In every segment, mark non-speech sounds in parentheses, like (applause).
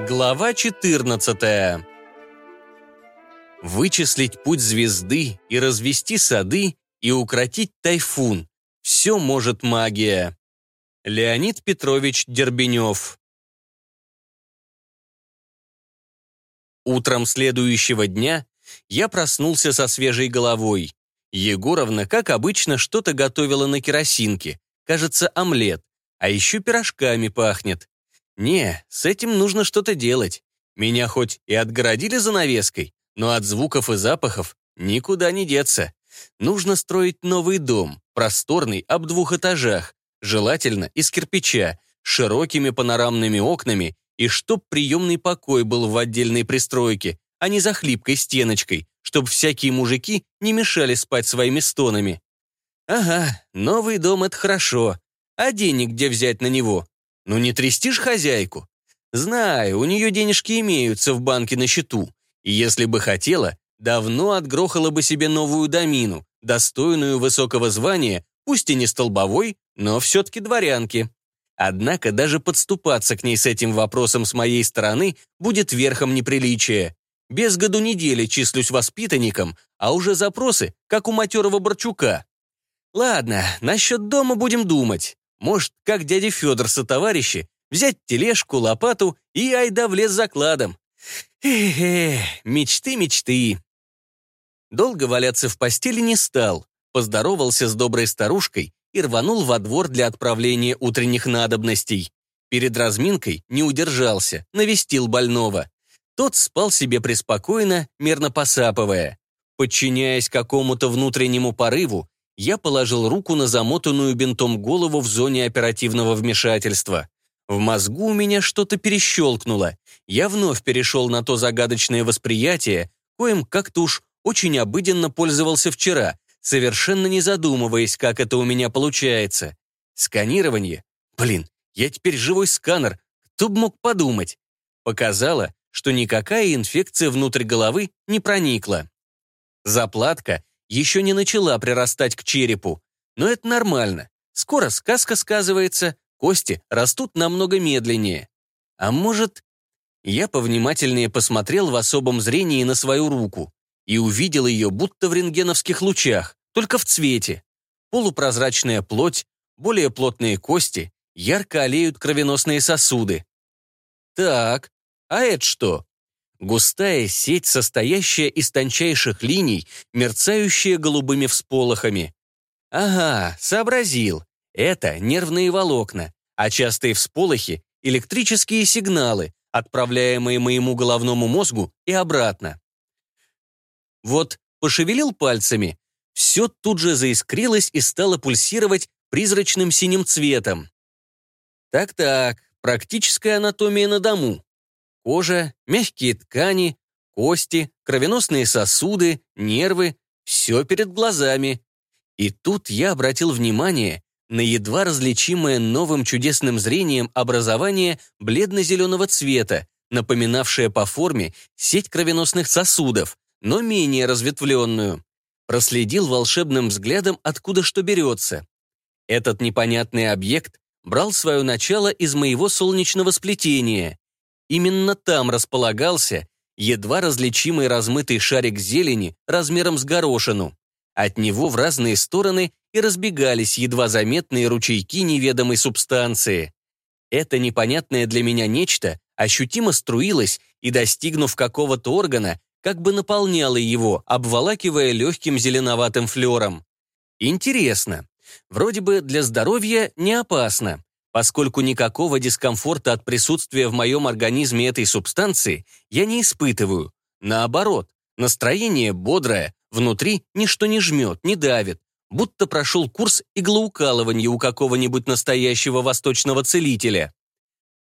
Глава 14 Вычислить путь звезды и развести сады и укротить тайфун. Все может магия. Леонид Петрович Дербенев Утром следующего дня я проснулся со свежей головой. Егоровна, как обычно, что-то готовила на керосинке. Кажется, омлет. А еще пирожками пахнет. Не, с этим нужно что-то делать. Меня хоть и отгородили занавеской, но от звуков и запахов никуда не деться. Нужно строить новый дом, просторный, об двух этажах, желательно из кирпича, широкими панорамными окнами и чтоб приемный покой был в отдельной пристройке, а не за хлипкой стеночкой, чтоб всякие мужики не мешали спать своими стонами. Ага, новый дом — это хорошо. А денег где взять на него? Ну не трясти ж хозяйку. Знаю, у нее денежки имеются в банке на счету. И если бы хотела, давно отгрохала бы себе новую домину, достойную высокого звания, пусть и не столбовой, но все-таки дворянки. Однако даже подступаться к ней с этим вопросом с моей стороны будет верхом неприличия. Без году недели числюсь воспитанником, а уже запросы, как у матерого Борчука. Ладно, насчет дома будем думать. Может, как дядя Федор со товарищи, взять тележку, лопату и айда в лес закладом. Эх, мечты, мечты. Долго валяться в постели не стал, поздоровался с доброй старушкой и рванул во двор для отправления утренних надобностей. Перед разминкой не удержался, навестил больного. Тот спал себе преспокойно, мерно посапывая. Подчиняясь какому-то внутреннему порыву, я положил руку на замотанную бинтом голову в зоне оперативного вмешательства. В мозгу у меня что-то перещелкнуло. Я вновь перешел на то загадочное восприятие, коим как-то уж очень обыденно пользовался вчера, совершенно не задумываясь, как это у меня получается. Сканирование? Блин, я теперь живой сканер, кто бы мог подумать? Показало, что никакая инфекция внутрь головы не проникла. Заплатка еще не начала прирастать к черепу, но это нормально. Скоро сказка сказывается, кости растут намного медленнее. А может... Я повнимательнее посмотрел в особом зрении на свою руку и увидел ее будто в рентгеновских лучах, только в цвете. Полупрозрачная плоть, более плотные кости, ярко олеют кровеносные сосуды. Так, а это что? Густая сеть, состоящая из тончайших линий, мерцающая голубыми всполохами. Ага, сообразил. Это нервные волокна, а частые всполохи — электрические сигналы, отправляемые моему головному мозгу и обратно. Вот пошевелил пальцами, все тут же заискрилось и стало пульсировать призрачным синим цветом. Так-так, практическая анатомия на дому. Кожа, мягкие ткани, кости, кровеносные сосуды, нервы — все перед глазами. И тут я обратил внимание на едва различимое новым чудесным зрением образование бледно-зеленого цвета, напоминавшее по форме сеть кровеносных сосудов, но менее разветвленную. Проследил волшебным взглядом, откуда что берется. Этот непонятный объект брал свое начало из моего солнечного сплетения. Именно там располагался едва различимый размытый шарик зелени размером с горошину. От него в разные стороны и разбегались едва заметные ручейки неведомой субстанции. Это непонятное для меня нечто ощутимо струилось и, достигнув какого-то органа, как бы наполняла его, обволакивая легким зеленоватым флером. Интересно. Вроде бы для здоровья не опасно, поскольку никакого дискомфорта от присутствия в моем организме этой субстанции я не испытываю. Наоборот, настроение бодрое, внутри ничто не жмет, не давит, будто прошел курс иглоукалывания у какого-нибудь настоящего восточного целителя.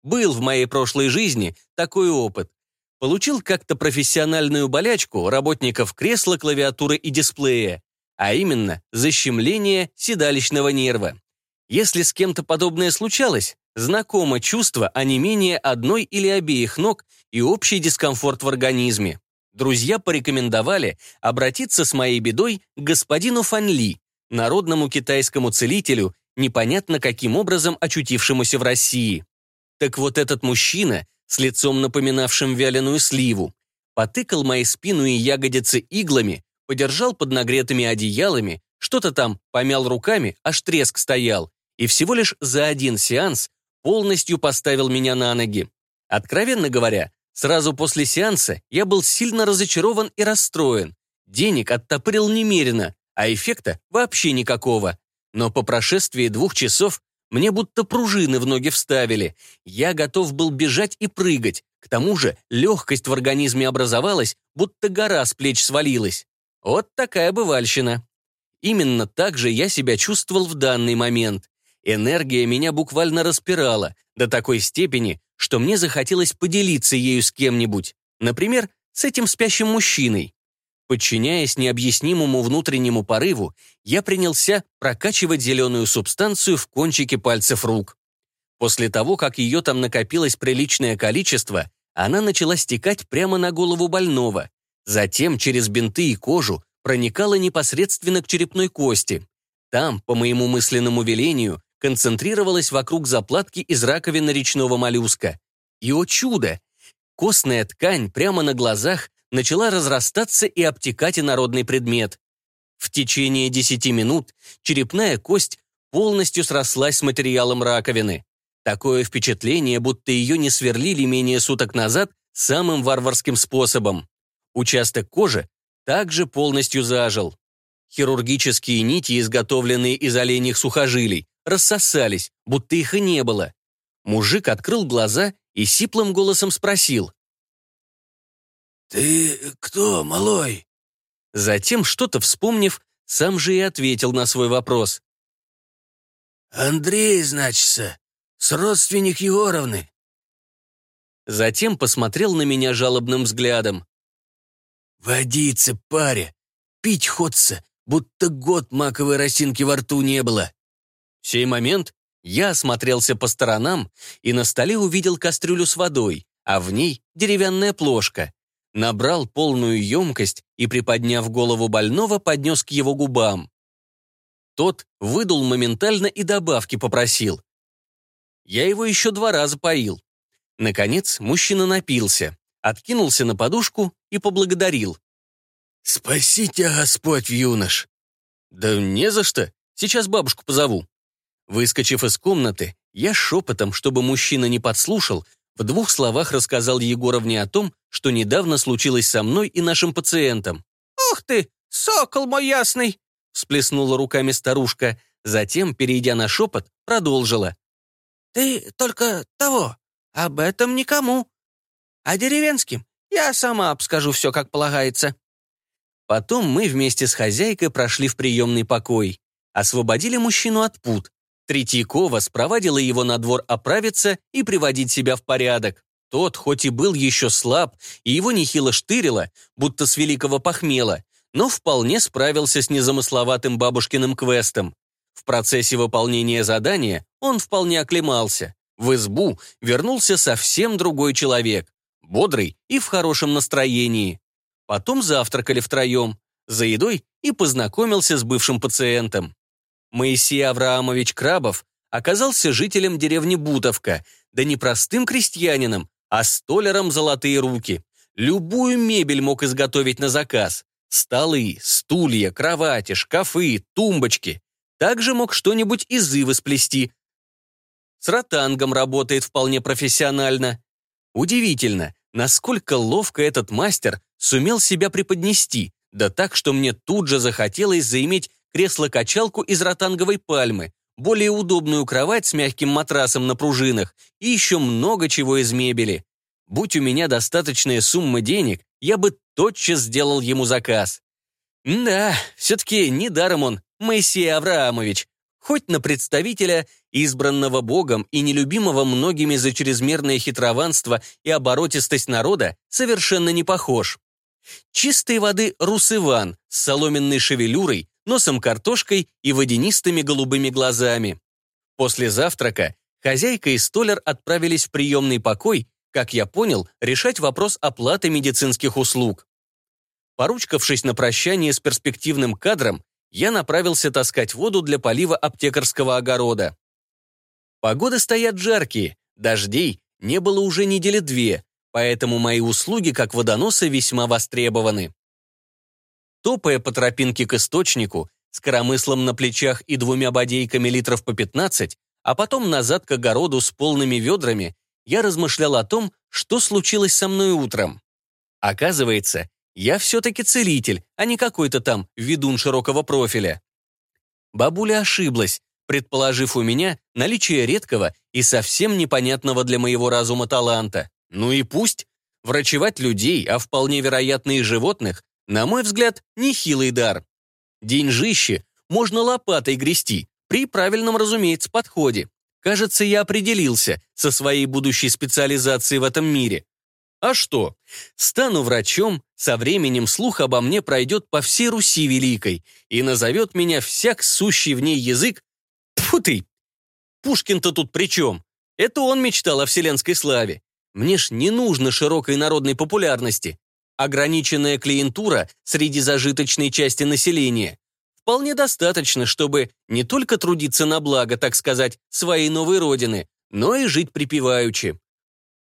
Был в моей прошлой жизни такой опыт, Получил как-то профессиональную болячку работников кресла, клавиатуры и дисплея, а именно защемление седалищного нерва. Если с кем-то подобное случалось, знакомо чувство онемения одной или обеих ног и общий дискомфорт в организме. Друзья порекомендовали обратиться с моей бедой к господину Фанли, народному китайскому целителю, непонятно каким образом очутившемуся в России. Так вот этот мужчина с лицом напоминавшим вяленую сливу. Потыкал мои спину и ягодицы иглами, подержал под нагретыми одеялами, что-то там помял руками, аж треск стоял, и всего лишь за один сеанс полностью поставил меня на ноги. Откровенно говоря, сразу после сеанса я был сильно разочарован и расстроен. Денег оттопырил немерено, а эффекта вообще никакого. Но по прошествии двух часов мне будто пружины в ноги вставили. Я готов был бежать и прыгать. К тому же легкость в организме образовалась, будто гора с плеч свалилась. Вот такая бывальщина. Именно так же я себя чувствовал в данный момент. Энергия меня буквально распирала до такой степени, что мне захотелось поделиться ею с кем-нибудь. Например, с этим спящим мужчиной. Подчиняясь необъяснимому внутреннему порыву, я принялся прокачивать зеленую субстанцию в кончике пальцев рук. После того, как ее там накопилось приличное количество, она начала стекать прямо на голову больного. Затем через бинты и кожу проникала непосредственно к черепной кости. Там, по моему мысленному велению, концентрировалась вокруг заплатки из раковины речного моллюска. И, о чудо! Костная ткань прямо на глазах начала разрастаться и обтекать инородный предмет. В течение 10 минут черепная кость полностью срослась с материалом раковины. Такое впечатление, будто ее не сверлили менее суток назад самым варварским способом. Участок кожи также полностью зажил. Хирургические нити, изготовленные из оленьих сухожилий, рассосались, будто их и не было. Мужик открыл глаза и сиплым голосом спросил. «Ты кто, малой?» Затем, что-то вспомнив, сам же и ответил на свой вопрос. «Андрей, значится, с родственник Егоровны». Затем посмотрел на меня жалобным взглядом. «Водиться, паря, пить ходца, будто год маковой росинки во рту не было». В сей момент я осмотрелся по сторонам и на столе увидел кастрюлю с водой, а в ней деревянная плошка набрал полную емкость и, приподняв голову больного, поднес к его губам. Тот выдул моментально и добавки попросил. Я его еще два раза поил. Наконец мужчина напился, откинулся на подушку и поблагодарил. «Спаси тебя, Господь, юнош!» «Да не за что, сейчас бабушку позову». Выскочив из комнаты, я шепотом, чтобы мужчина не подслушал, в двух словах рассказал Егоровне о том, что недавно случилось со мной и нашим пациентом. «Ух ты, сокол мой ясный!» всплеснула руками старушка, затем, перейдя на шепот, продолжила. «Ты только того, об этом никому. А деревенским я сама обскажу все, как полагается». Потом мы вместе с хозяйкой прошли в приемный покой, освободили мужчину от пут, Третьякова спровадила его на двор оправиться и приводить себя в порядок. Тот, хоть и был еще слаб, и его нехило штырило, будто с великого похмела, но вполне справился с незамысловатым бабушкиным квестом. В процессе выполнения задания он вполне оклемался. В избу вернулся совсем другой человек, бодрый и в хорошем настроении. Потом завтракали втроем, за едой и познакомился с бывшим пациентом. Моисей Авраамович Крабов оказался жителем деревни Бутовка, да не простым крестьянином, а столяром золотые руки. Любую мебель мог изготовить на заказ. Столы, стулья, кровати, шкафы, тумбочки. Также мог что-нибудь из ивы сплести. С ротангом работает вполне профессионально. Удивительно, насколько ловко этот мастер сумел себя преподнести, да так, что мне тут же захотелось заиметь кресло-качалку из ротанговой пальмы, более удобную кровать с мягким матрасом на пружинах и еще много чего из мебели. Будь у меня достаточная сумма денег, я бы тотчас сделал ему заказ. Да, все-таки недаром он Моисей Авраамович, хоть на представителя, избранного Богом и нелюбимого многими за чрезмерное хитрованство и оборотистость народа, совершенно не похож. Чистой воды Рус-Иван с соломенной шевелюрой, носом картошкой и водянистыми голубыми глазами. После завтрака хозяйка и столер отправились в приемный покой, как я понял, решать вопрос оплаты медицинских услуг. Поручкавшись на прощание с перспективным кадром, я направился таскать воду для полива аптекарского огорода. Погоды стоят жаркие, дождей не было уже недели две, поэтому мои услуги как водоноса весьма востребованы. Топая по тропинке к источнику, с коромыслом на плечах и двумя бодейками литров по 15, а потом назад к огороду с полными ведрами, я размышлял о том, что случилось со мной утром. Оказывается, я все-таки целитель, а не какой-то там ведун широкого профиля. Бабуля ошиблась, предположив у меня наличие редкого и совсем непонятного для моего разума таланта. Ну и пусть. Врачевать людей, а вполне вероятно и животных, на мой взгляд, нехилый дар. Деньжище можно лопатой грести, при правильном, разумеется, подходе. Кажется, я определился со своей будущей специализацией в этом мире. А что? Стану врачом, со временем слух обо мне пройдет по всей Руси Великой и назовет меня всяк сущий в ней язык. Тьфу ты! Пушкин-то тут при чем? Это он мечтал о вселенской славе. Мне ж не нужно широкой народной популярности. Ограниченная клиентура среди зажиточной части населения. Вполне достаточно, чтобы не только трудиться на благо, так сказать, своей новой родины, но и жить припеваючи.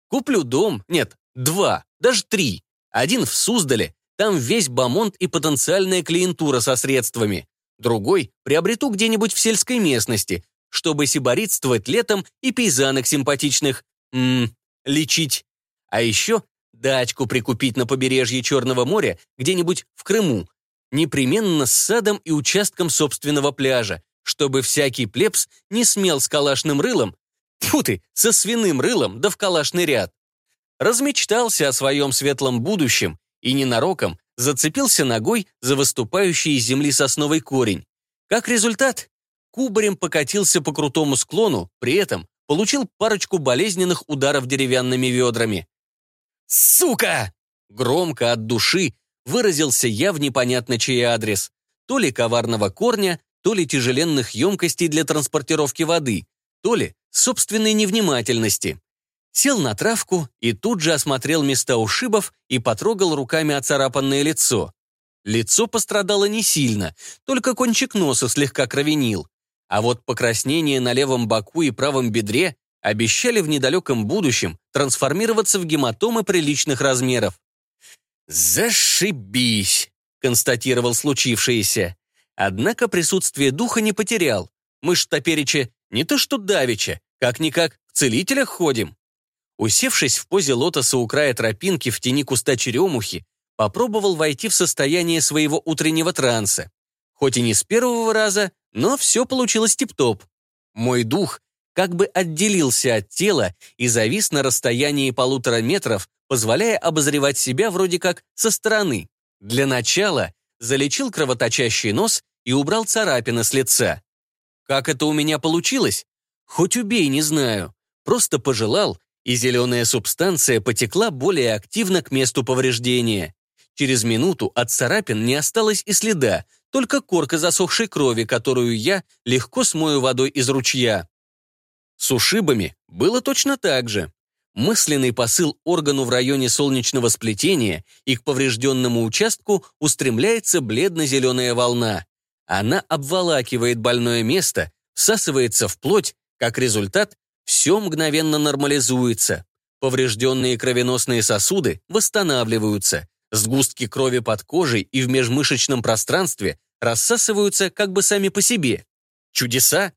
Куплю дом, нет, Два, даже три. Один в Суздале, там весь бомонд и потенциальная клиентура со средствами. Другой приобрету где-нибудь в сельской местности, чтобы сиборитствовать летом и пейзанок симпатичных, м лечить. А еще дачку прикупить на побережье Черного моря где-нибудь в Крыму, непременно с садом и участком собственного пляжа, чтобы всякий плебс не смел с калашным рылом, тьфу ты, со свиным рылом да в калашный ряд размечтался о своем светлом будущем и ненароком зацепился ногой за выступающий из земли сосновый корень. Как результат, кубарем покатился по крутому склону, при этом получил парочку болезненных ударов деревянными ведрами. «Сука!» Громко от души выразился я в непонятно чей адрес. То ли коварного корня, то ли тяжеленных емкостей для транспортировки воды, то ли собственной невнимательности. Сел на травку и тут же осмотрел места ушибов и потрогал руками оцарапанное лицо. Лицо пострадало не сильно, только кончик носа слегка кровенил. А вот покраснение на левом боку и правом бедре обещали в недалеком будущем трансформироваться в гематомы приличных размеров. «Зашибись!» — констатировал случившееся. Однако присутствие духа не потерял. Мы ж топереча не то что давеча, как-никак в целителях ходим. Усевшись в позе лотоса у края тропинки в тени куста черемухи, попробовал войти в состояние своего утреннего транса. Хоть и не с первого раза, но все получилось тип-топ. Мой дух как бы отделился от тела и завис на расстоянии полутора метров, позволяя обозревать себя вроде как со стороны. Для начала залечил кровоточащий нос и убрал царапины с лица. Как это у меня получилось? Хоть убей, не знаю. Просто пожелал, и зеленая субстанция потекла более активно к месту повреждения. Через минуту от царапин не осталось и следа, только корка засохшей крови, которую я легко смою водой из ручья. С ушибами было точно так же. Мысленный посыл органу в районе солнечного сплетения и к поврежденному участку устремляется бледно-зеленая волна. Она обволакивает больное место, всасывается в плоть, как результат все мгновенно нормализуется. Поврежденные кровеносные сосуды восстанавливаются. Сгустки крови под кожей и в межмышечном пространстве рассасываются как бы сами по себе. Чудеса!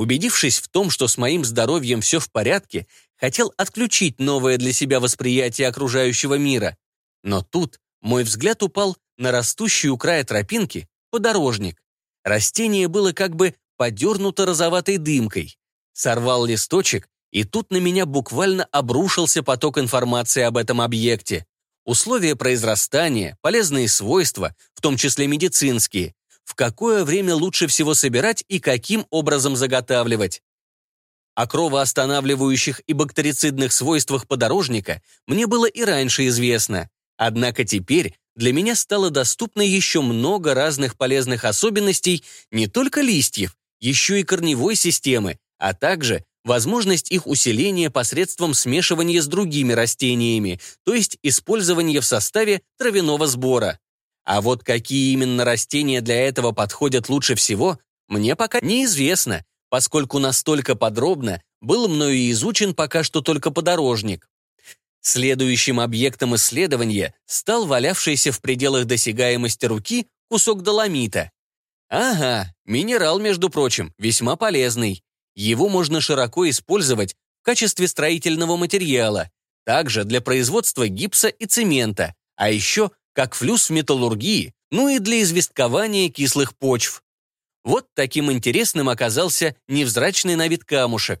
Убедившись в том, что с моим здоровьем все в порядке, хотел отключить новое для себя восприятие окружающего мира. Но тут мой взгляд упал на растущий у края тропинки подорожник. Растение было как бы подернуто розоватой дымкой. Сорвал листочек, и тут на меня буквально обрушился поток информации об этом объекте. Условия произрастания, полезные свойства, в том числе медицинские, в какое время лучше всего собирать и каким образом заготавливать. О кровоостанавливающих и бактерицидных свойствах подорожника мне было и раньше известно. Однако теперь для меня стало доступно еще много разных полезных особенностей не только листьев, еще и корневой системы, а также возможность их усиления посредством смешивания с другими растениями, то есть использования в составе травяного сбора. А вот какие именно растения для этого подходят лучше всего, мне пока неизвестно, поскольку настолько подробно был мною изучен пока что только подорожник. Следующим объектом исследования стал валявшийся в пределах досягаемости руки кусок доломита. Ага, минерал, между прочим, весьма полезный. Его можно широко использовать в качестве строительного материала, также для производства гипса и цемента, а еще как флюс в металлургии, ну и для известкования кислых почв. Вот таким интересным оказался невзрачный на вид камушек.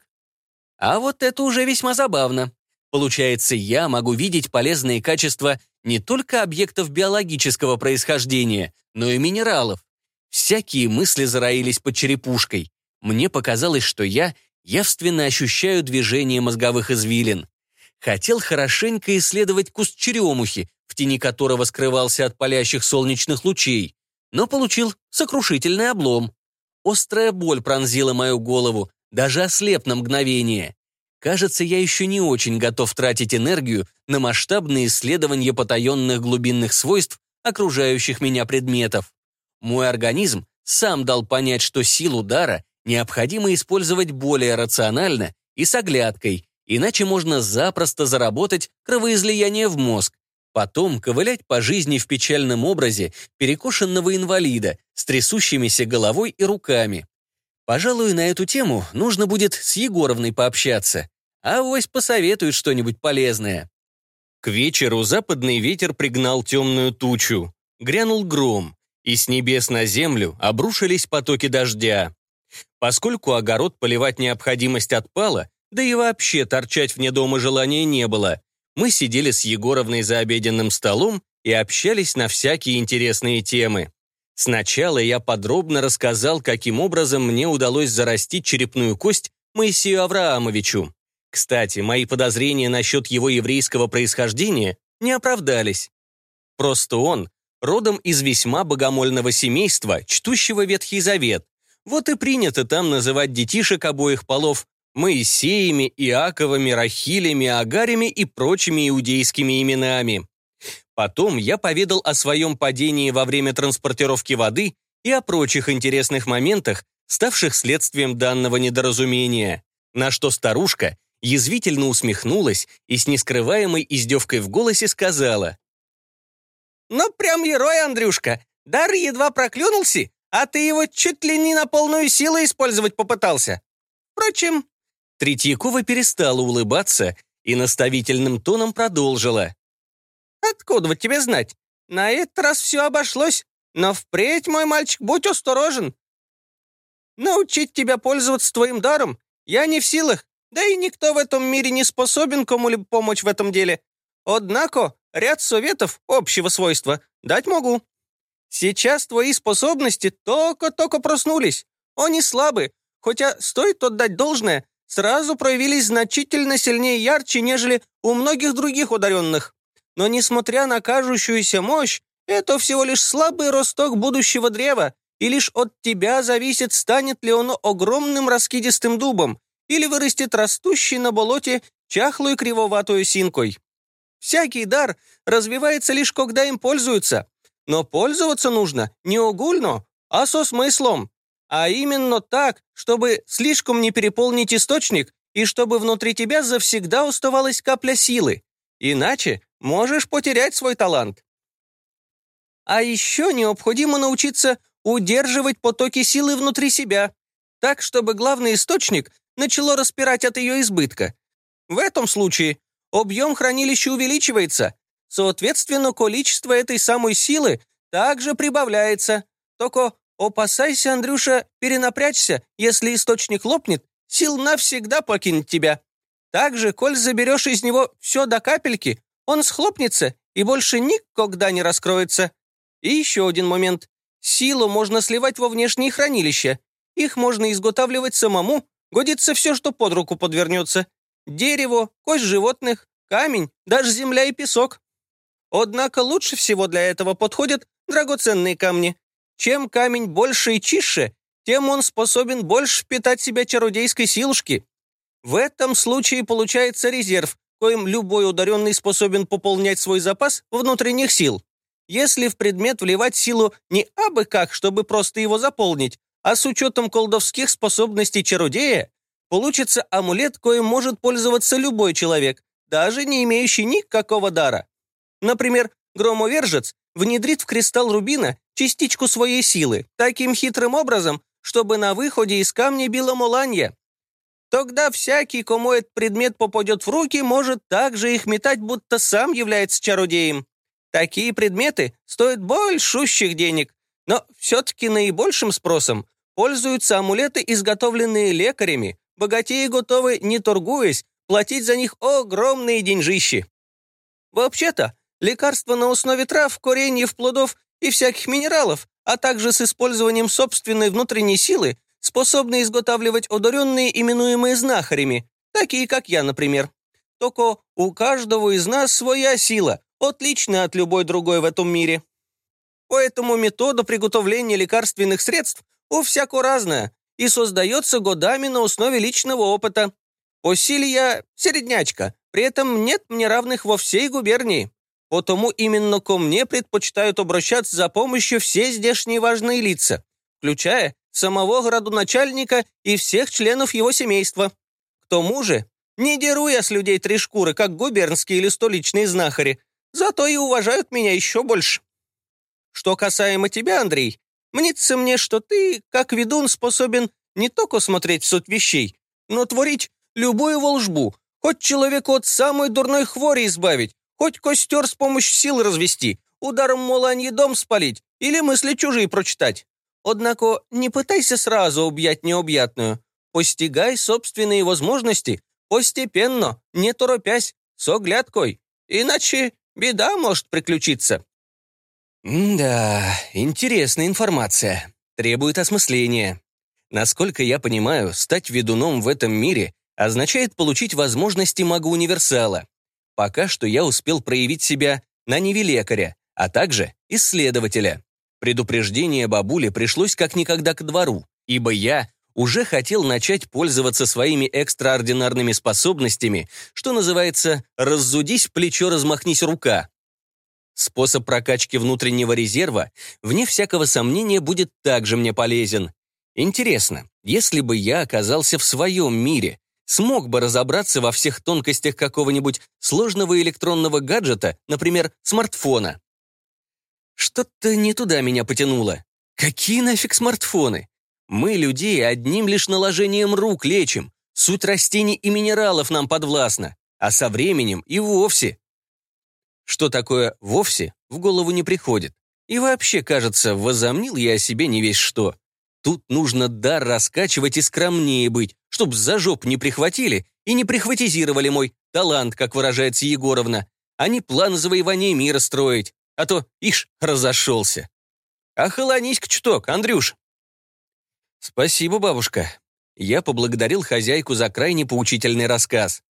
А вот это уже весьма забавно. Получается, я могу видеть полезные качества не только объектов биологического происхождения, но и минералов. Всякие мысли зароились под черепушкой. Мне показалось, что я явственно ощущаю движение мозговых извилин. Хотел хорошенько исследовать куст черемухи, в тени которого скрывался от палящих солнечных лучей, но получил сокрушительный облом. Острая боль пронзила мою голову, даже ослеп на мгновение. Кажется, я еще не очень готов тратить энергию на масштабные исследования потаенных глубинных свойств окружающих меня предметов. Мой организм сам дал понять, что силу удара необходимо использовать более рационально и с оглядкой, иначе можно запросто заработать кровоизлияние в мозг, потом ковылять по жизни в печальном образе перекошенного инвалида с трясущимися головой и руками. Пожалуй, на эту тему нужно будет с Егоровной пообщаться. А вось посоветует что-нибудь полезное. К вечеру западный ветер пригнал темную тучу. Грянул гром, и с небес на землю обрушились потоки дождя. Поскольку огород поливать необходимость отпала, да и вообще торчать вне дома желания не было, мы сидели с Егоровной за обеденным столом и общались на всякие интересные темы. Сначала я подробно рассказал, каким образом мне удалось зарастить черепную кость Моисею Авраамовичу. Кстати, мои подозрения насчет его еврейского происхождения не оправдались. Просто он родом из весьма богомольного семейства, чтущего Ветхий Завет. Вот и принято там называть детишек обоих полов Моисеями, Иаковами, Рахилями, Агарями и прочими иудейскими именами. Потом я поведал о своем падении во время транспортировки воды и о прочих интересных моментах, ставших следствием данного недоразумения, на что старушка язвительно усмехнулась и с нескрываемой издевкой в голосе сказала. «Ну, прям герой, Андрюшка. Дар едва проклюнулся, а ты его чуть ли не на полную силу использовать попытался. Впрочем...» Третьякова перестала улыбаться и наставительным тоном продолжила. Откуда тебе знать? На этот раз все обошлось, но впредь, мой мальчик, будь осторожен. Научить тебя пользоваться твоим даром я не в силах, да и никто в этом мире не способен кому-либо помочь в этом деле. Однако ряд советов общего свойства дать могу. Сейчас твои способности только-только проснулись. Они слабы, хотя стоит отдать должное, сразу проявились значительно сильнее и ярче, нежели у многих других ударенных. Но несмотря на кажущуюся мощь, это всего лишь слабый росток будущего древа, и лишь от тебя зависит, станет ли оно огромным раскидистым дубом или вырастет растущий на болоте чахлую кривоватую синкой. Всякий дар развивается лишь когда им пользуются, но пользоваться нужно не огульно, а со смыслом, а именно так, чтобы слишком не переполнить источник и чтобы внутри тебя завсегда оставалась капля силы. Иначе можешь потерять свой талант. А еще необходимо научиться удерживать потоки силы внутри себя, так, чтобы главный источник начало распирать от ее избытка. В этом случае объем хранилища увеличивается, соответственно, количество этой самой силы также прибавляется. Только опасайся, Андрюша, перенапрячься, если источник лопнет, сил навсегда покинет тебя. Также, коль заберешь из него все до капельки, он схлопнется и больше никогда не раскроется. И еще один момент. Силу можно сливать во внешние хранилища. Их можно изготавливать самому. Годится все, что под руку подвернется. Дерево, кость животных, камень, даже земля и песок. Однако лучше всего для этого подходят драгоценные камни. Чем камень больше и чище, тем он способен больше впитать себя чародейской силушки. В этом случае получается резерв, коим любой ударенный способен пополнять свой запас внутренних сил. Если в предмет вливать силу не абы как, чтобы просто его заполнить, а с учетом колдовских способностей чародея, получится амулет, коим может пользоваться любой человек, даже не имеющий никакого дара. Например, громовержец внедрит в кристалл рубина частичку своей силы таким хитрым образом, чтобы на выходе из камня било моланье. Тогда всякий, кому этот предмет попадет в руки, может также их метать, будто сам является чародеем. Такие предметы стоят большущих денег, но все-таки наибольшим спросом пользуются амулеты, изготовленные лекарями. Богатеи готовы, не торгуясь, платить за них огромные деньжищи. Вообще-то, лекарства на основе трав, кореньев, плодов и всяких минералов, а также с использованием собственной внутренней силы, способны изготавливать одаренные, именуемые знахарями, такие как я, например. Только у каждого из нас своя сила, отличная от любой другой в этом мире. Поэтому метода приготовления лекарственных средств у всяко разная и создается годами на основе личного опыта. По силе я середнячка, при этом нет мне равных во всей губернии. Потому именно ко мне предпочитают обращаться за помощью все здешние важные лица, включая самого городоначальника и всех членов его семейства. К тому же, не деру я с людей три шкуры, как губернские или столичные знахари, зато и уважают меня еще больше. Что касаемо тебя, Андрей, мнится мне, что ты, как ведун, способен не только смотреть в суть вещей, но творить любую волжбу, хоть человеку от самой дурной хвори избавить, хоть костер с помощью сил развести, ударом моланьи дом спалить или мысли чужие прочитать. Однако не пытайся сразу убьять необъятную. Постигай собственные возможности постепенно, не торопясь, с оглядкой. Иначе беда может приключиться. «Да, интересная информация. Требует осмысления. Насколько я понимаю, стать ведуном в этом мире означает получить возможности мага-универсала. Пока что я успел проявить себя на ниве лекаря, а также исследователя. Предупреждение бабули пришлось как никогда к двору, ибо я уже хотел начать пользоваться своими экстраординарными способностями, что называется «раззудись, плечо размахнись рука». Способ прокачки внутреннего резерва, вне всякого сомнения, будет также мне полезен. Интересно, если бы я оказался в своем мире, смог бы разобраться во всех тонкостях какого-нибудь сложного электронного гаджета, например, смартфона. Что-то не туда меня потянуло. Какие нафиг смартфоны? Мы, людей, одним лишь наложением рук лечим. Суть растений и минералов нам подвластна. А со временем и вовсе. Что такое «вовсе» в голову не приходит. И вообще, кажется, возомнил я о себе не весь что. Тут нужно дар раскачивать и скромнее быть, чтоб за жоп не прихватили и не прихватизировали мой талант, как выражается Егоровна, а не план завоевания мира строить а то, ишь, разошелся. Охолонись-ка чуток, Андрюш. Спасибо, бабушка. Я поблагодарил хозяйку за крайне поучительный рассказ.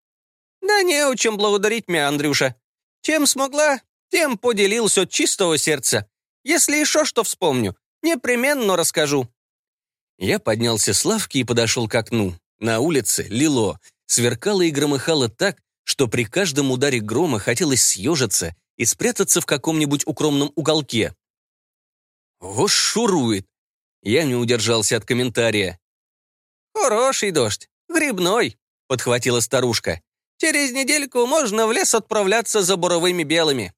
Да не о чем благодарить меня, Андрюша. Чем смогла, тем поделился от чистого сердца. Если еще что вспомню, непременно расскажу. Я поднялся с лавки и подошел к окну. На улице лило, сверкало и громыхало так, что при каждом ударе грома хотелось съежиться и спрятаться в каком-нибудь укромном уголке. «Вош шурует!» Я не удержался от комментария. «Хороший дождь, грибной», — подхватила старушка. «Через недельку можно в лес отправляться за буровыми белыми».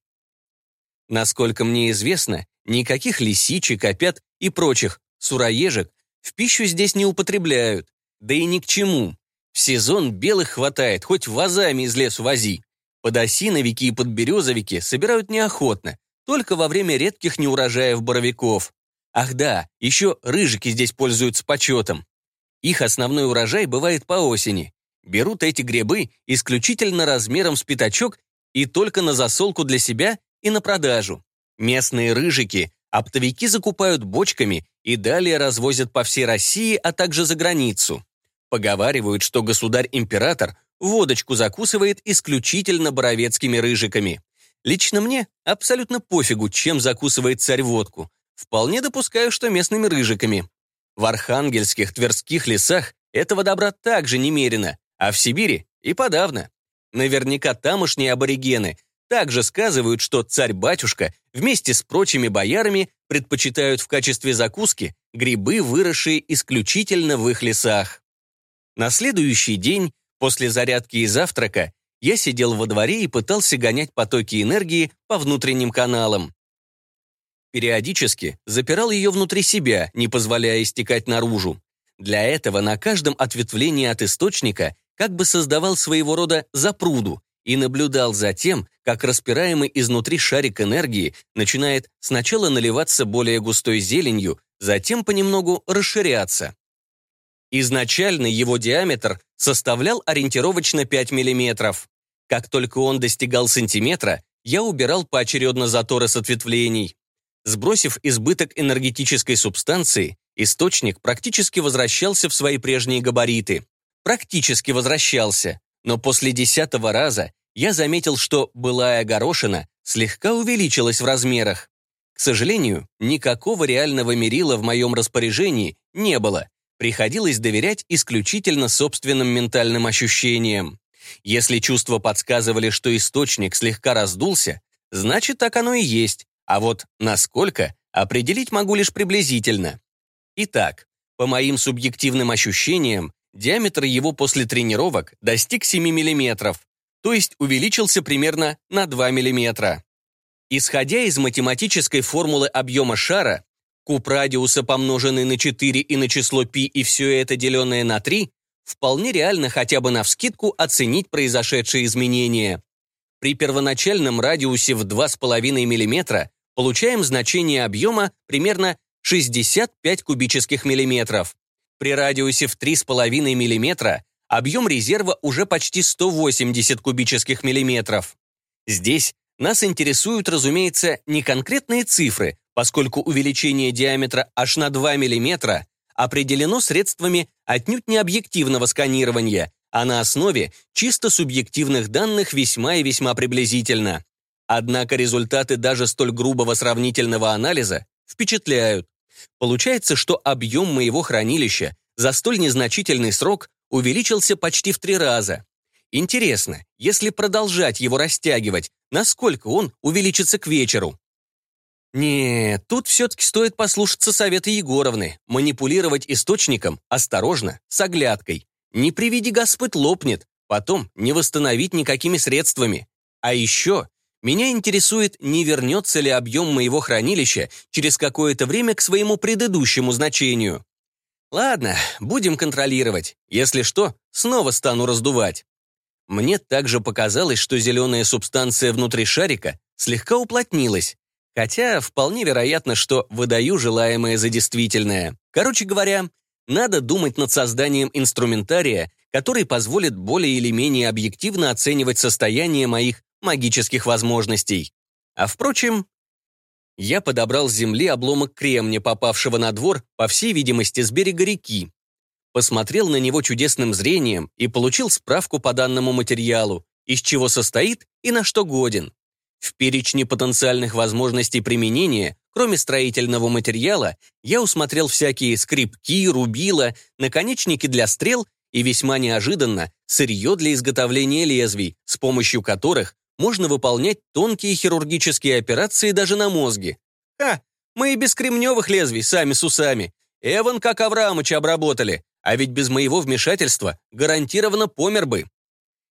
Насколько мне известно, никаких лисичек, опят и прочих суроежек в пищу здесь не употребляют, да и ни к чему. В сезон белых хватает, хоть вазами из лесу вози. Подосиновики и подберезовики собирают неохотно, только во время редких неурожаев боровиков. Ах да, еще рыжики здесь пользуются почетом. Их основной урожай бывает по осени. Берут эти грибы исключительно размером с пятачок и только на засолку для себя и на продажу. Местные рыжики оптовики закупают бочками и далее развозят по всей России, а также за границу. Поговаривают, что государь-император водочку закусывает исключительно боровецкими рыжиками. Лично мне абсолютно пофигу, чем закусывает царь водку. Вполне допускаю, что местными рыжиками. В архангельских, тверских лесах этого добра также немерено, а в Сибири и подавно. Наверняка тамошние аборигены также сказывают, что царь-батюшка вместе с прочими боярами предпочитают в качестве закуски грибы, выросшие исключительно в их лесах. На следующий день, после зарядки и завтрака, я сидел во дворе и пытался гонять потоки энергии по внутренним каналам. Периодически запирал ее внутри себя, не позволяя истекать наружу. Для этого на каждом ответвлении от источника как бы создавал своего рода запруду и наблюдал за тем, как распираемый изнутри шарик энергии начинает сначала наливаться более густой зеленью, затем понемногу расширяться. Изначально его диаметр составлял ориентировочно 5 мм. Как только он достигал сантиметра, я убирал поочередно заторы с ответвлений. Сбросив избыток энергетической субстанции, источник практически возвращался в свои прежние габариты. Практически возвращался, но после десятого раза я заметил, что былая горошина слегка увеличилась в размерах. К сожалению, никакого реального мерила в моем распоряжении не было. Приходилось доверять исключительно собственным ментальным ощущениям. Если чувства подсказывали, что источник слегка раздулся, значит, так оно и есть, а вот насколько, определить могу лишь приблизительно. Итак, по моим субъективным ощущениям, диаметр его после тренировок достиг 7 мм, то есть увеличился примерно на 2 мм. Исходя из математической формулы объема шара, куб радиуса, помноженный на 4 и на число π, и все это деленное на 3, вполне реально хотя бы навскидку оценить произошедшие изменения. При первоначальном радиусе в 2,5 мм получаем значение объема примерно 65 кубических миллиметров. При радиусе в 3,5 мм объем резерва уже почти 180 кубических миллиметров. Здесь нас интересуют, разумеется, не конкретные цифры, поскольку увеличение диаметра аж на 2 мм определено средствами отнюдь не объективного сканирования, а на основе чисто субъективных данных весьма и весьма приблизительно. Однако результаты даже столь грубого сравнительного анализа впечатляют. Получается, что объем моего хранилища за столь незначительный срок увеличился почти в три раза. Интересно, если продолжать его растягивать, насколько он увеличится к вечеру? Нет, тут все-таки стоит послушаться совета Егоровны, манипулировать источником осторожно, с оглядкой. Не приведи Господь лопнет, потом не восстановить никакими средствами. А еще меня интересует, не вернется ли объем моего хранилища через какое-то время к своему предыдущему значению. Ладно, будем контролировать. Если что, снова стану раздувать. Мне также показалось, что зеленая субстанция внутри шарика слегка уплотнилась, Хотя вполне вероятно, что выдаю желаемое за действительное. Короче говоря, надо думать над созданием инструментария, который позволит более или менее объективно оценивать состояние моих магических возможностей. А впрочем, я подобрал с земли обломок кремня, попавшего на двор, по всей видимости, с берега реки. Посмотрел на него чудесным зрением и получил справку по данному материалу, из чего состоит и на что годен. В перечне потенциальных возможностей применения, кроме строительного материала, я усмотрел всякие скрипки, рубила, наконечники для стрел и весьма неожиданно сырье для изготовления лезвий, с помощью которых можно выполнять тонкие хирургические операции даже на мозге. Ха, мы и без кремневых лезвий, сами с усами. Эван как Авраамыча обработали, а ведь без моего вмешательства гарантированно помер бы.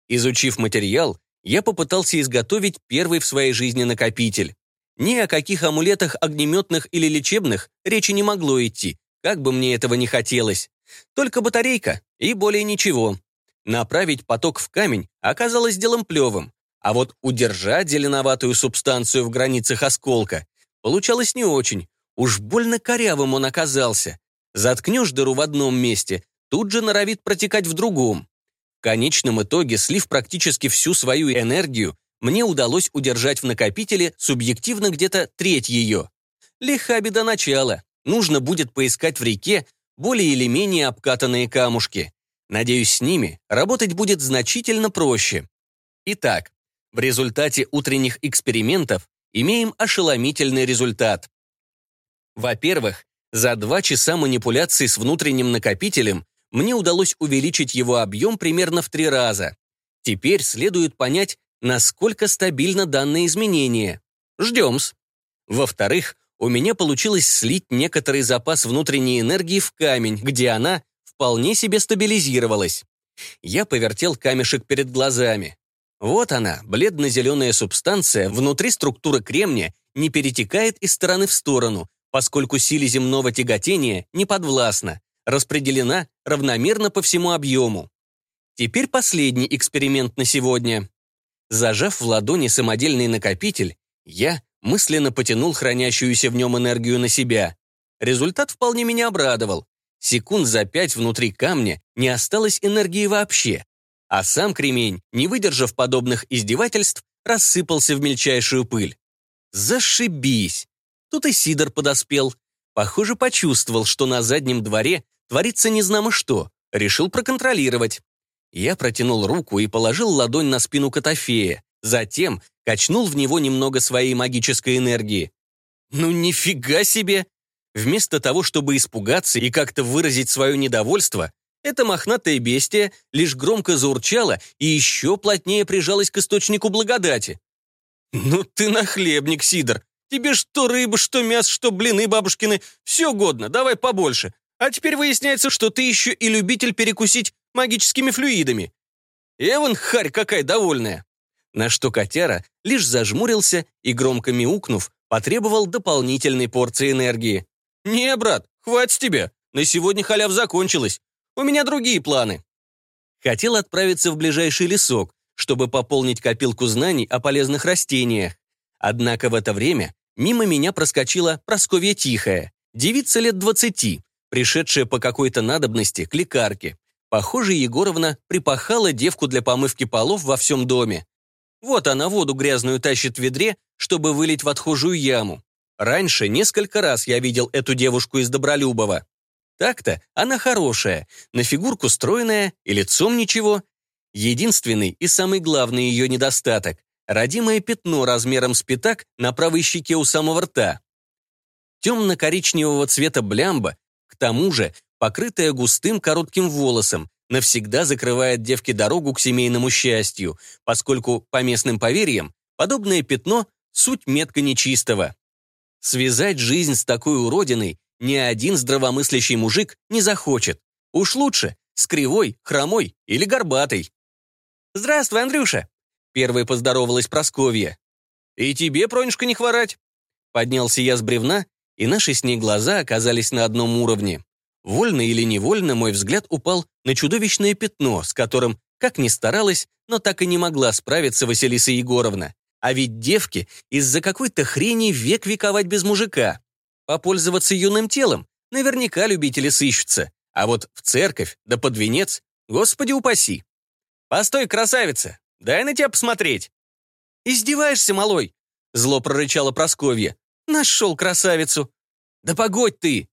Изучив материал, я попытался изготовить первый в своей жизни накопитель. Ни о каких амулетах огнеметных или лечебных речи не могло идти, как бы мне этого не хотелось. Только батарейка и более ничего. Направить поток в камень оказалось делом плевым, а вот удержать зеленоватую субстанцию в границах осколка получалось не очень. Уж больно корявым он оказался. Заткнешь дыру в одном месте, тут же норовит протекать в другом. В конечном итоге, слив практически всю свою энергию, мне удалось удержать в накопителе субъективно где-то треть ее. Лиха беда начала. Нужно будет поискать в реке более или менее обкатанные камушки. Надеюсь, с ними работать будет значительно проще. Итак, в результате утренних экспериментов имеем ошеломительный результат. Во-первых, за два часа манипуляции с внутренним накопителем мне удалось увеличить его объем примерно в три раза. Теперь следует понять, насколько стабильно данное изменение. Ждем-с. Во-вторых, у меня получилось слить некоторый запас внутренней энергии в камень, где она вполне себе стабилизировалась. Я повертел камешек перед глазами. Вот она, бледно-зеленая субстанция, внутри структуры кремния не перетекает из стороны в сторону, поскольку силе земного тяготения не подвластна, распределена равномерно по всему объему. Теперь последний эксперимент на сегодня. Зажав в ладони самодельный накопитель, я мысленно потянул хранящуюся в нем энергию на себя. Результат вполне меня обрадовал. Секунд за пять внутри камня не осталось энергии вообще, а сам кремень, не выдержав подобных издевательств, рассыпался в мельчайшую пыль. Зашибись! Тут и Сидор подоспел. Похоже, почувствовал, что на заднем дворе творится незнамо что, решил проконтролировать. Я протянул руку и положил ладонь на спину Котофея, затем качнул в него немного своей магической энергии. Ну нифига себе! Вместо того, чтобы испугаться и как-то выразить свое недовольство, эта мохнатая бестия лишь громко заурчала и еще плотнее прижалась к источнику благодати. «Ну ты нахлебник, Сидор! Тебе что рыба, что мясо, что блины бабушкины, все годно, давай побольше. А теперь выясняется, что ты еще и любитель перекусить магическими флюидами. Эван, харь какая довольная!» На что котяра лишь зажмурился и, громко мяукнув, потребовал дополнительной порции энергии. «Не, брат, хватит тебе. На сегодня халяв закончилась. У меня другие планы». Хотел отправиться в ближайший лесок, чтобы пополнить копилку знаний о полезных растениях. Однако в это время мимо меня проскочила Просковья Тихая, девица лет двадцати, пришедшая по какой-то надобности к лекарке. Похоже, Егоровна припахала девку для помывки полов во всем доме. Вот она воду грязную тащит в ведре, чтобы вылить в отхожую яму. Раньше несколько раз я видел эту девушку из Добролюбова. Так-то она хорошая, на фигурку стройная и лицом ничего. Единственный и самый главный ее недостаток — родимое пятно размером с пятак на правой щеке у самого рта. Темно-коричневого цвета блямба, к тому же покрытая густым коротким волосом, навсегда закрывает девке дорогу к семейному счастью, поскольку, по местным поверьям, подобное пятно — суть метка нечистого. Связать жизнь с такой уродиной ни один здравомыслящий мужик не захочет. Уж лучше с кривой, хромой или горбатой. «Здравствуй, Андрюша!» Первой поздоровалась Просковья. «И тебе, Пронюшка, не хворать!» Поднялся я с бревна, и наши с ней глаза оказались на одном уровне. Вольно или невольно мой взгляд упал на чудовищное пятно, с которым, как ни старалась, но так и не могла справиться Василиса Егоровна. А ведь девки из-за какой-то хрени век вековать без мужика. Попользоваться юным телом наверняка любители сыщутся. А вот в церковь, да под венец, господи упаси. «Постой, красавица, дай на тебя посмотреть». «Издеваешься, малой?» Зло прорычала Просковья. «Нашел красавицу». «Да погодь ты!»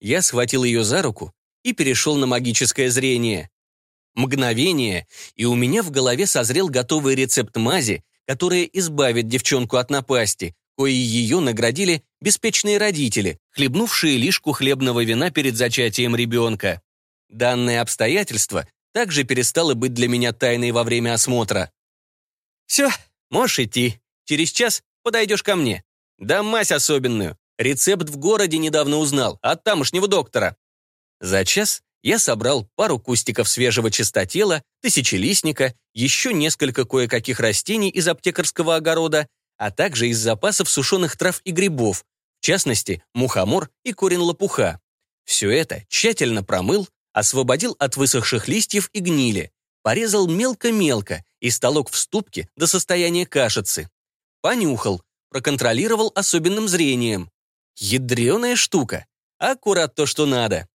Я схватил ее за руку и перешел на магическое зрение. Мгновение, и у меня в голове созрел готовый рецепт мази, которая избавит девчонку от напасти, кои ее наградили беспечные родители, хлебнувшие лишку хлебного вина перед зачатием ребенка. Данное обстоятельство также перестало быть для меня тайной во время осмотра. «Все, можешь идти. Через час подойдешь ко мне. Да мазь особенную. Рецепт в городе недавно узнал, от тамошнего доктора». За час я собрал пару кустиков свежего чистотела, тысячелистника, еще несколько кое-каких растений из аптекарского огорода, а также из запасов сушеных трав и грибов, в частности, мухомор и корень лопуха. Все это тщательно промыл, освободил от высохших листьев и гнили, порезал мелко-мелко и столок в ступке до состояния кашицы. Понюхал, проконтролировал особенным зрением. Ядреная штука. Аккурат то, что надо.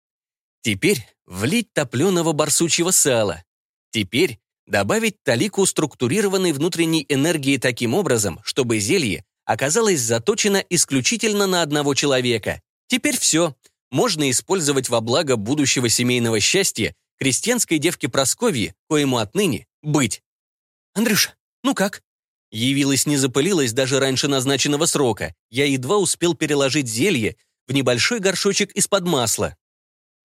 Теперь влить топленого барсучьего сала. Теперь добавить талику структурированной внутренней энергии таким образом, чтобы зелье оказалось заточено исключительно на одного человека. Теперь все. Можно использовать во благо будущего семейного счастья крестьянской девки Просковьи, коему отныне быть. «Андрюша, ну как?» Явилась, не запылилась даже раньше назначенного срока. Я едва успел переложить зелье в небольшой горшочек из-под масла.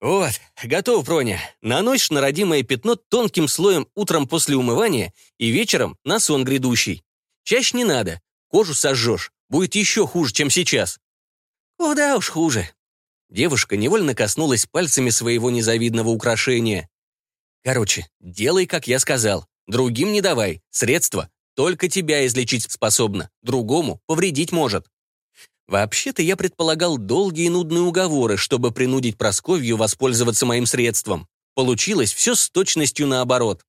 «Вот, готов, Проня. Наносишь на родимое пятно тонким слоем утром после умывания и вечером на сон грядущий. Чаще не надо, кожу сожжешь, будет еще хуже, чем сейчас». «Куда уж хуже». Девушка невольно коснулась пальцами своего незавидного украшения. Короче, делай, как я сказал. Другим не давай. Средства только тебя излечить способно, другому повредить может. Вообще-то я предполагал долгие и нудные уговоры, чтобы принудить Просковью воспользоваться моим средством. Получилось все с точностью наоборот.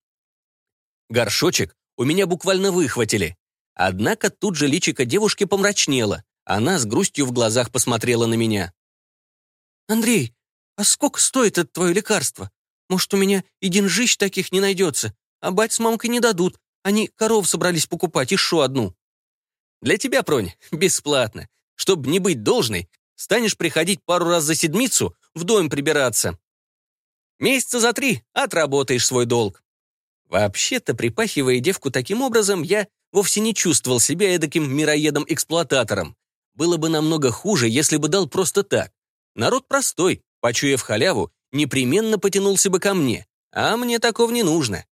Горшочек у меня буквально выхватили. Однако тут же личико девушки помрачнело. Она с грустью в глазах посмотрела на меня. «Андрей, а сколько стоит это твое лекарство? Может, у меня и деньжищ таких не найдется, а бать с мамкой не дадут. Они коров собрались покупать, еще одну». «Для тебя, Пронь, (laughs) бесплатно. Чтобы не быть должной, станешь приходить пару раз за седмицу в дом прибираться. Месяца за три отработаешь свой долг. Вообще-то, припахивая девку таким образом, я вовсе не чувствовал себя эдаким мироедом-эксплуататором. Было бы намного хуже, если бы дал просто так. Народ простой, почуяв халяву, непременно потянулся бы ко мне, а мне такого не нужно.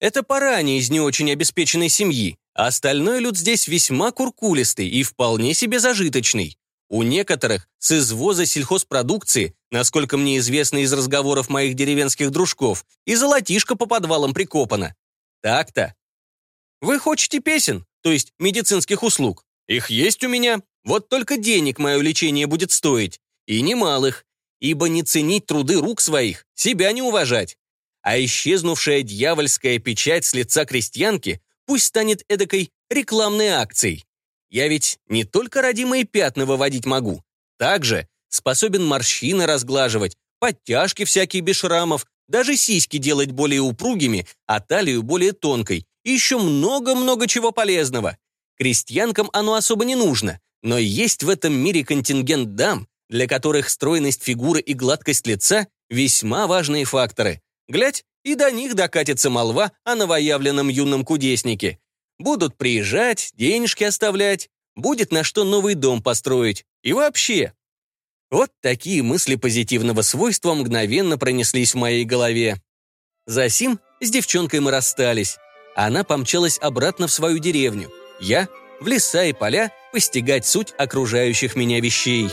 Это парани из не очень обеспеченной семьи, остальной люд здесь весьма куркулистый и вполне себе зажиточный. У некоторых с извоза сельхозпродукции, насколько мне известно из разговоров моих деревенских дружков, и золотишко по подвалам прикопано. Так-то. Вы хотите песен, то есть медицинских услуг? Их есть у меня, вот только денег мое лечение будет стоить. И немалых, ибо не ценить труды рук своих, себя не уважать. А исчезнувшая дьявольская печать с лица крестьянки пусть станет эдакой рекламной акцией. Я ведь не только родимые пятна выводить могу, также способен морщины разглаживать, подтяжки всякие без шрамов, даже сиськи делать более упругими, а талию более тонкой, и еще много-много чего полезного. Крестьянкам оно особо не нужно, но есть в этом мире контингент дам, для которых стройность фигуры и гладкость лица весьма важные факторы. Глядь, и до них докатится молва о новоявленном юном кудеснике. Будут приезжать, денежки оставлять, будет на что новый дом построить. И вообще. Вот такие мысли позитивного свойства мгновенно пронеслись в моей голове. Засим с девчонкой мы расстались. Она помчалась обратно в свою деревню. Я — в леса и поля постигать суть окружающих меня вещей.